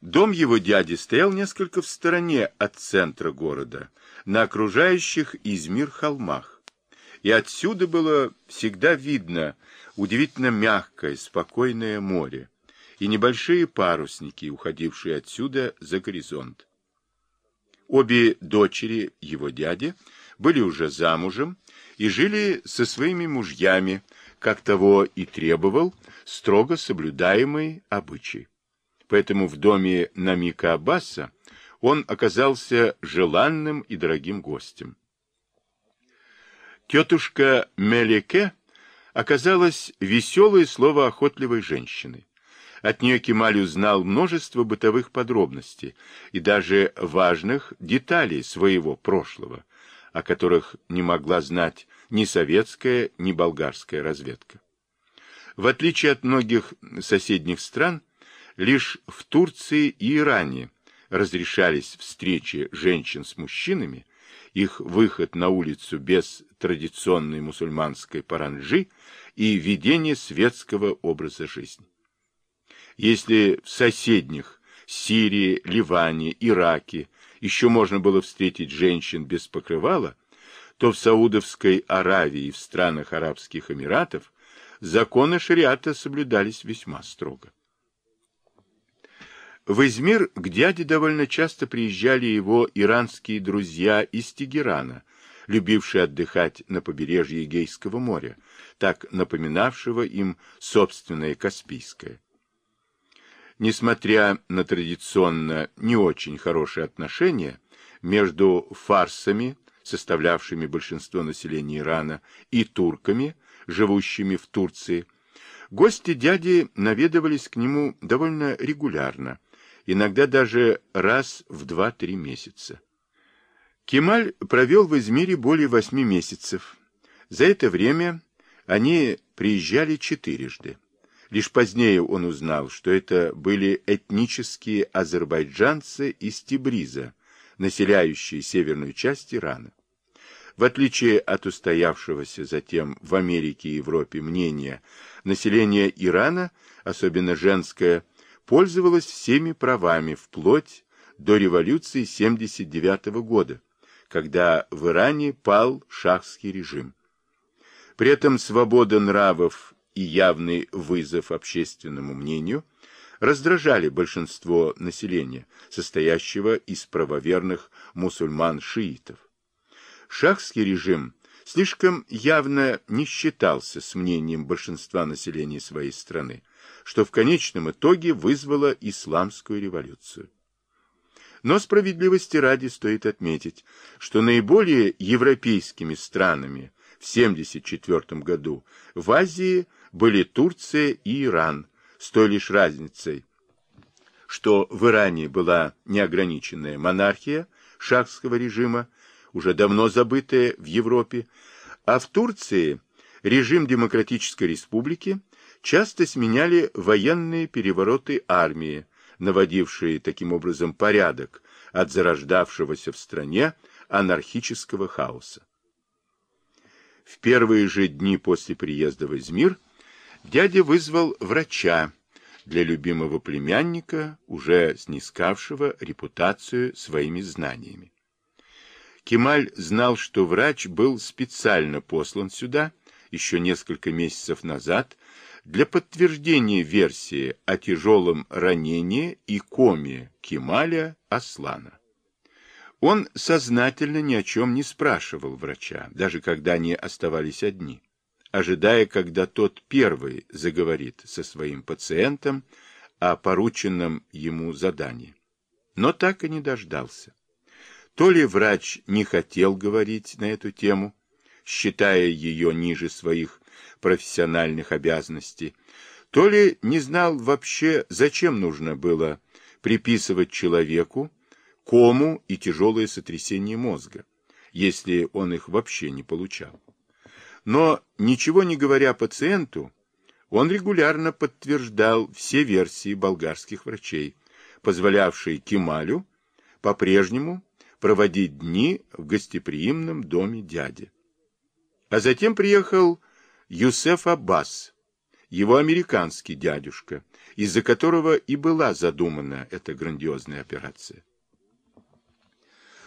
Дом его дяди стоял несколько в стороне от центра города, на окружающих Измир холмах. И отсюда было всегда видно удивительно мягкое, спокойное море и небольшие парусники, уходившие отсюда за горизонт. Обе дочери его дяди были уже замужем и жили со своими мужьями, как того и требовал строго соблюдаемый обычай. Поэтому в доме Намика Аббаса он оказался желанным и дорогим гостем. Тетушка Мелеке оказалась веселой словоохотливой женщиной. От нее Кемаль узнал множество бытовых подробностей и даже важных деталей своего прошлого, о которых не могла знать ни советская, ни болгарская разведка. В отличие от многих соседних стран, лишь в Турции и Иране разрешались встречи женщин с мужчинами, их выход на улицу без традиционной мусульманской паранджи и ведение светского образа жизни. Если в соседних Сирии, Ливане, Ираке еще можно было встретить женщин без покрывала, то в Саудовской Аравии и в странах Арабских Эмиратов законы шариата соблюдались весьма строго. В Измир к дяде довольно часто приезжали его иранские друзья из Тегерана, любившие отдыхать на побережье Егейского моря, так напоминавшего им собственное Каспийское. Несмотря на традиционно не очень хорошие отношения между фарсами, составлявшими большинство населения Ирана, и турками, живущими в Турции, гости дяди наведывались к нему довольно регулярно, иногда даже раз в два-три месяца. Кемаль провел в Измире более восьми месяцев. За это время они приезжали четырежды. Лишь позднее он узнал, что это были этнические азербайджанцы из Тибриза, населяющие северную часть Ирана. В отличие от устоявшегося затем в Америке и Европе мнения, население Ирана, особенно женское, пользовалось всеми правами вплоть до революции 79 -го года, когда в Иране пал шахский режим. При этом свобода нравов и явный вызов общественному мнению раздражали большинство населения, состоящего из правоверных мусульман-шиитов. Шахский режим слишком явно не считался с мнением большинства населения своей страны, что в конечном итоге вызвало исламскую революцию. Но справедливости ради стоит отметить, что наиболее европейскими странами в 1974 году в Азии были Турция и Иран, с той лишь разницей, что в Иране была неограниченная монархия шахского режима, уже давно забытая в Европе, а в Турции режим Демократической Республики часто сменяли военные перевороты армии, наводившие таким образом порядок от зарождавшегося в стране анархического хаоса. В первые же дни после приезда в Измир дядя вызвал врача для любимого племянника, уже снискавшего репутацию своими знаниями. Кемаль знал, что врач был специально послан сюда еще несколько месяцев назад для подтверждения версии о тяжелом ранении и коме Кемаля Аслана. Он сознательно ни о чем не спрашивал врача, даже когда они оставались одни, ожидая, когда тот первый заговорит со своим пациентом о порученном ему задании. Но так и не дождался. То ли врач не хотел говорить на эту тему, считая ее ниже своих профессиональных обязанностей, то ли не знал вообще, зачем нужно было приписывать человеку кому и тяжелое сотрясение мозга, если он их вообще не получал. Но, ничего не говоря пациенту, он регулярно подтверждал все версии болгарских врачей, позволявшие Кемалю по-прежнему проводить дни в гостеприимном доме дяди. А затем приехал Юсеф Аббас его американский дядюшка, из-за которого и была задумана эта грандиозная операция.